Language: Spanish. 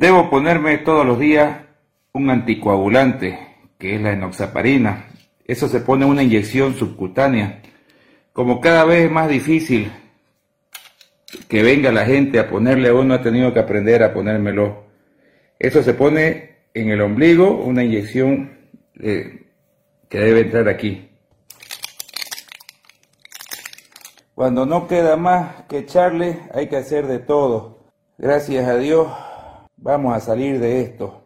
Debo ponerme todos los días un anticoagulante, que es la enoxaparina. Eso se pone una inyección subcutánea. Como cada vez es más difícil que venga la gente a ponerle uno, ha tenido que aprender a ponérmelo. Eso se pone en el ombligo, una inyección eh, que debe entrar aquí. Cuando no queda más que echarle, hay que hacer de todo. Gracias a Dios, vamos a salir de esto.